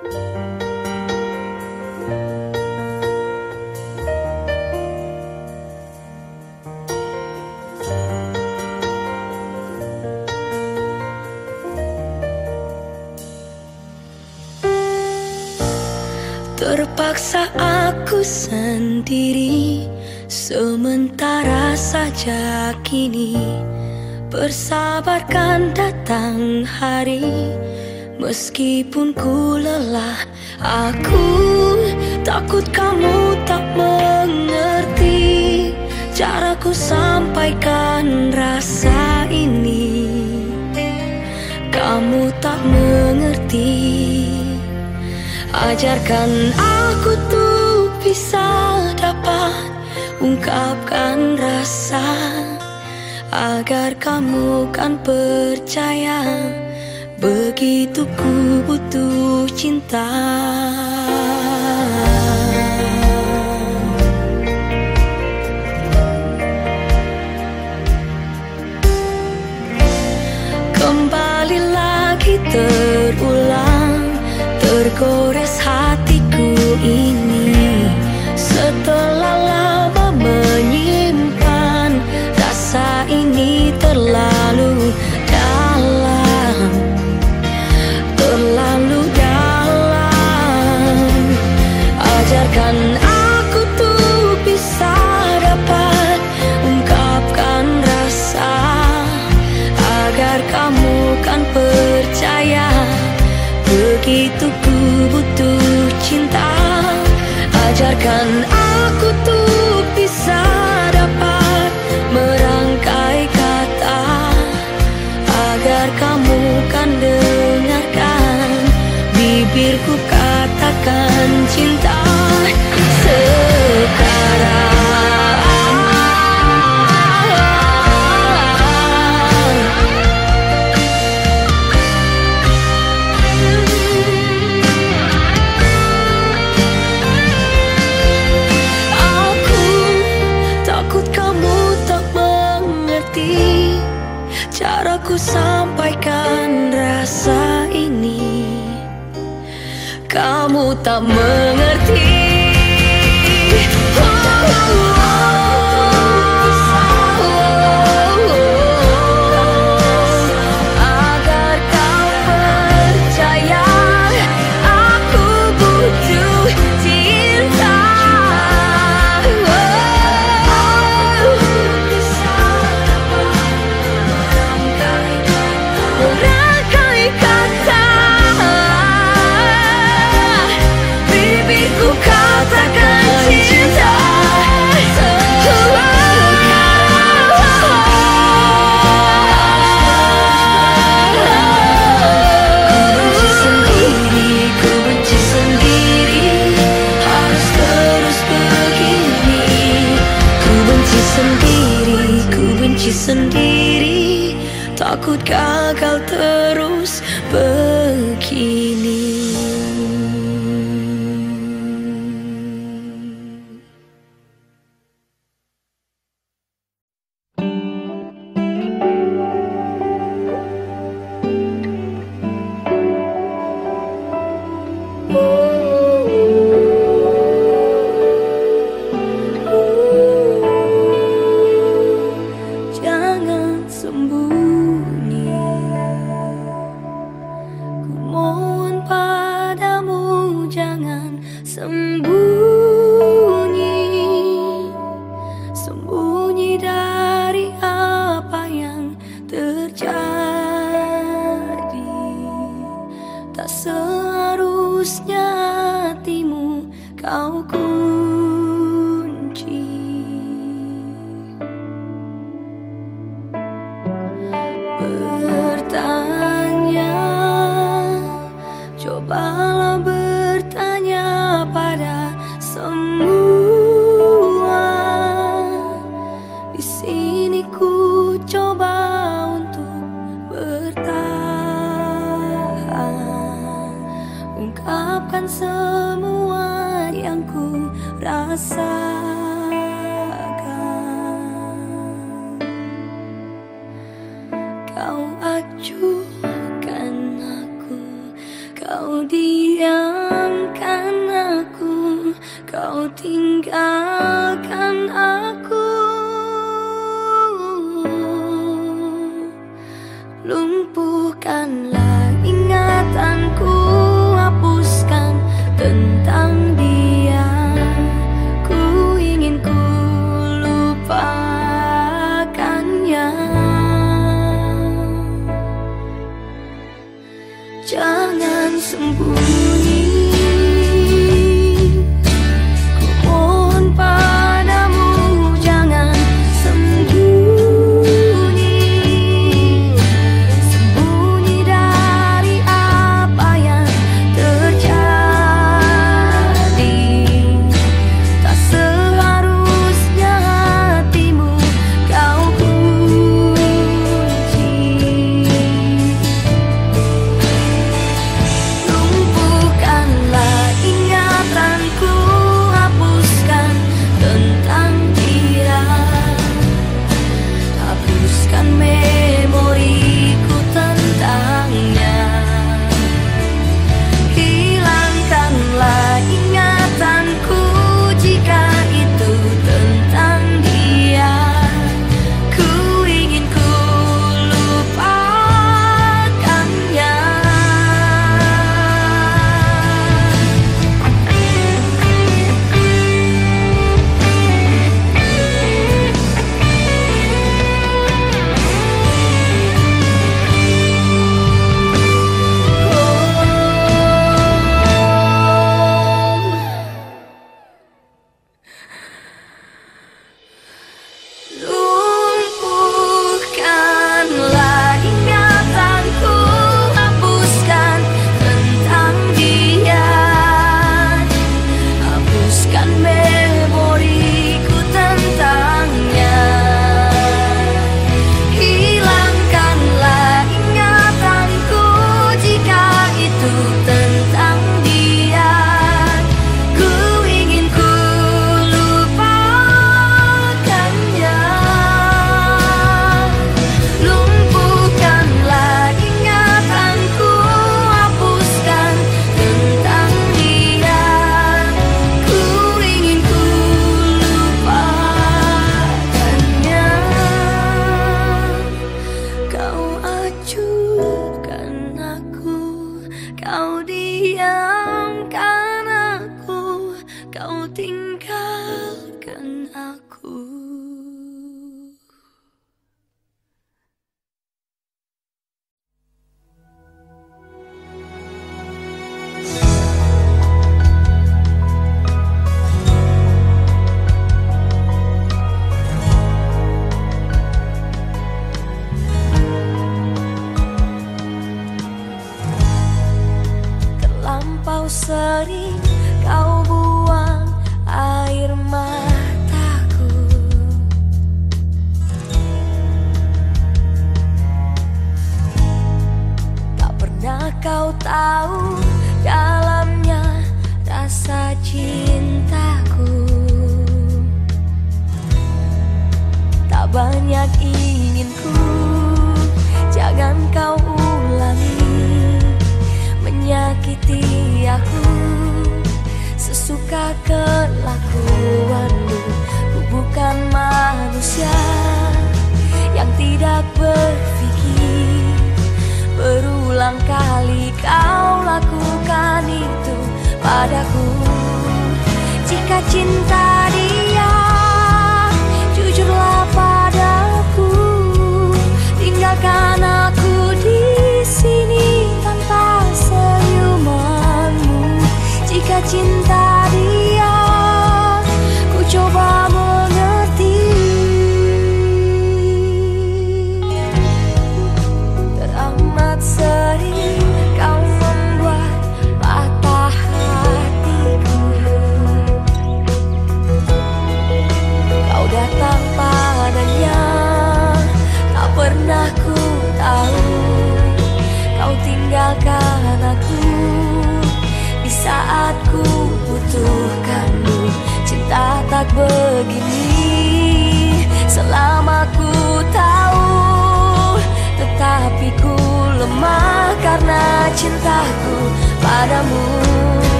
Terpaksa aku sendiri Sementara saja kini. Bersabarkan datang hari Meskipun ku lelah Aku takut kamu tak mengerti Caraku sampaikan rasa ini. Kamu tak mengerti Ajarkan aku tuh bisa dapat ungkapkan rasa Agar kamu kan percaya Begitu ku butuh cinta. Kembali lagi terulang Tergores Caraku sampaikan rasa ini. Kamu tak mengerti Ungkapkan semua yang ku rasakan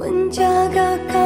温家嘎嘎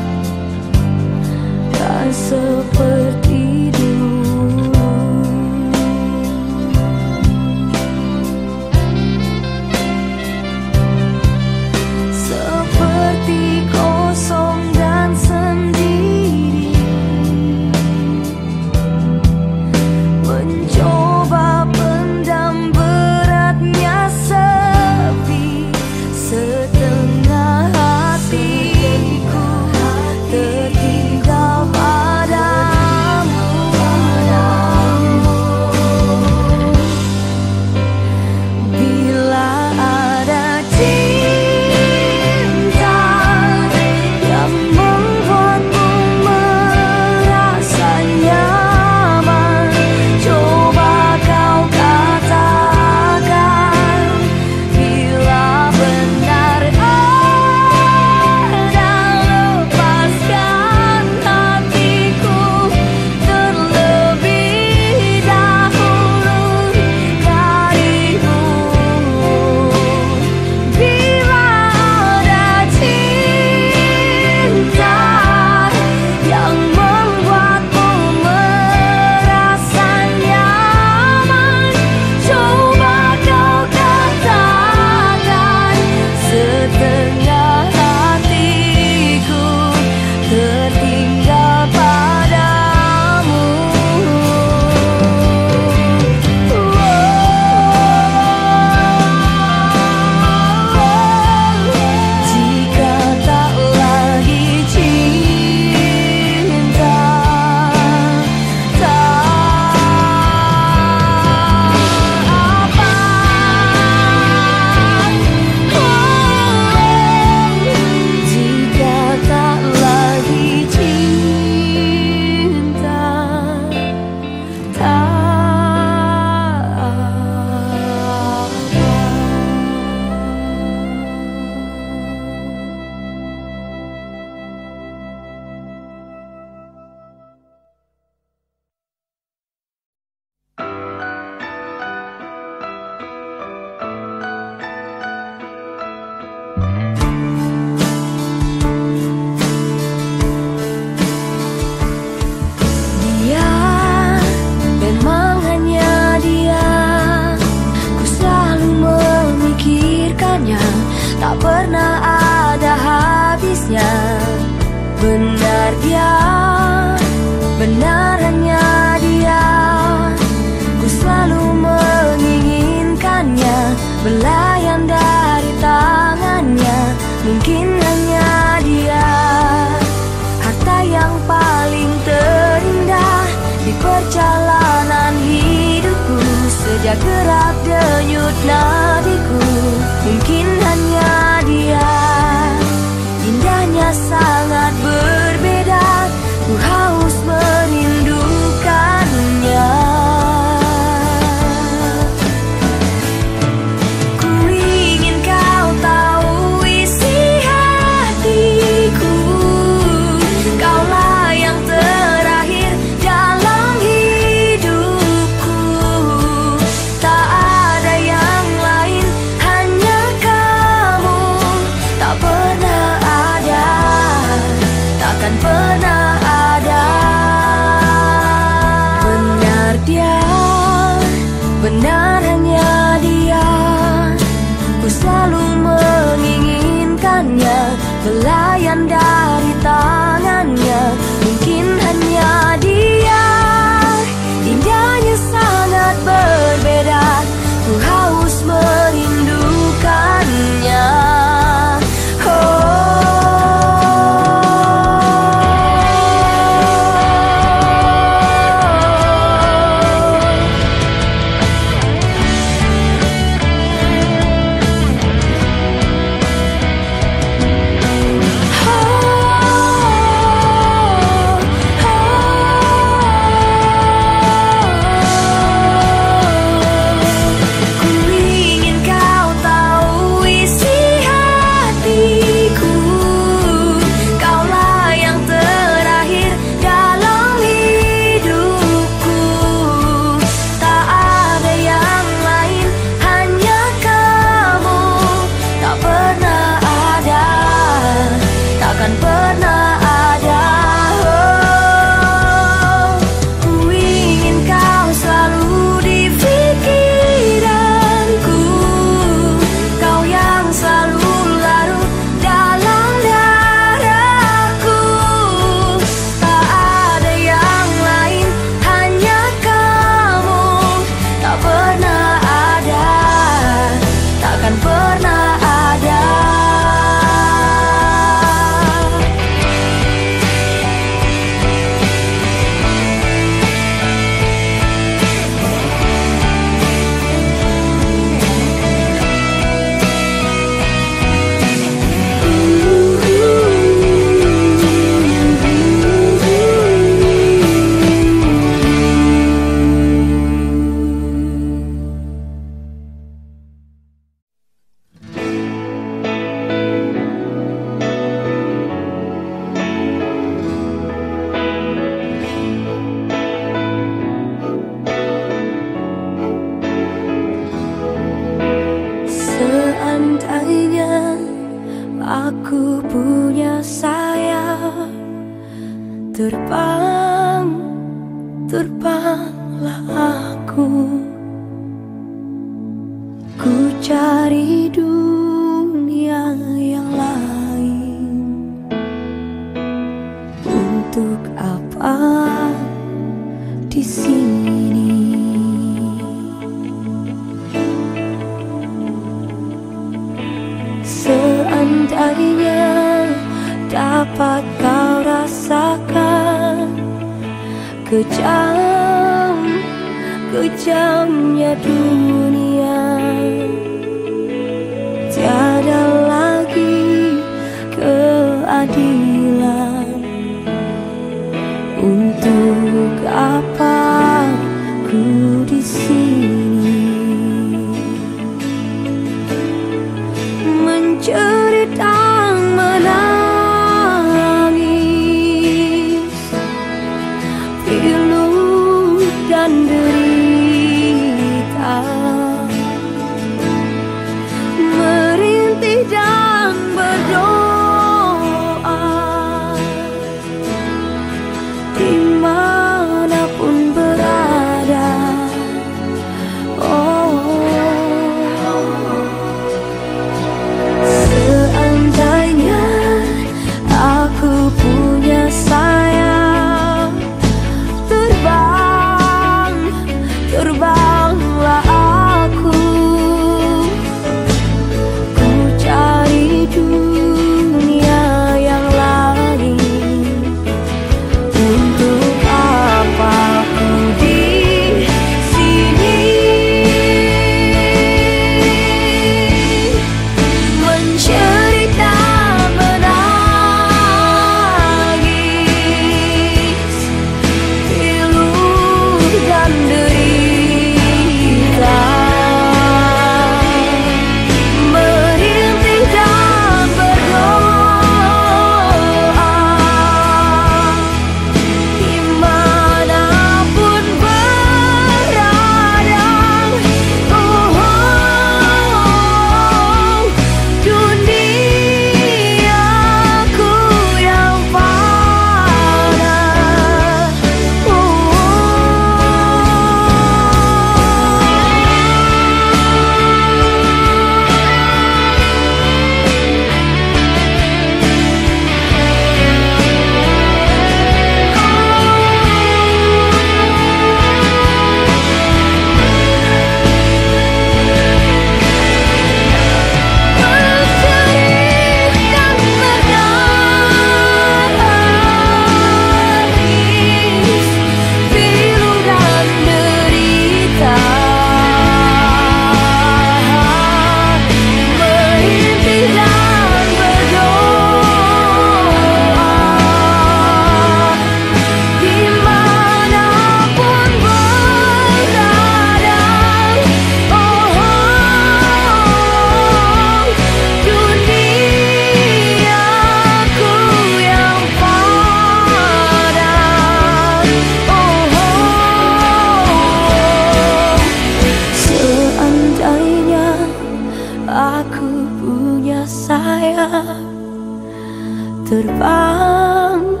Terbang,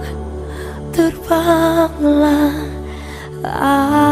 terbanglah aku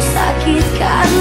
saque karena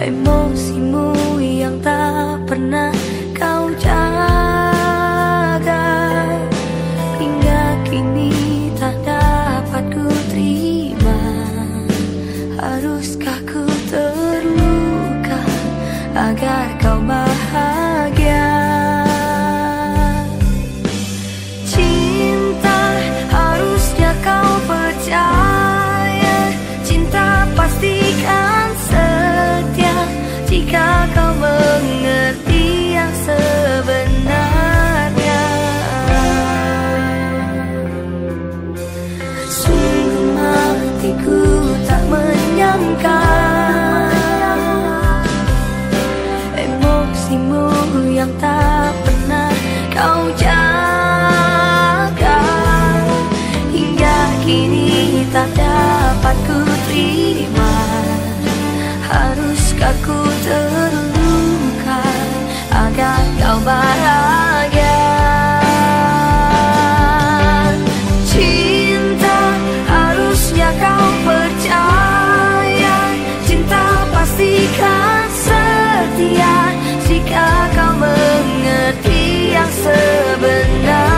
Emosimu yang tak pernah mengerti yang sebenarnya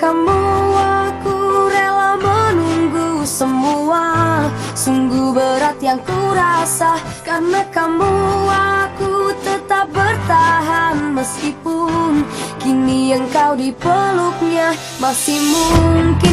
kamu aku rela menunggu semua. Sungguh berat yang ku rasa Karena kamu aku tetap bertahan. Meskipun kini engkau kau dipeluknya Masih mungkin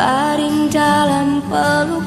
berbaring dalam pelukmu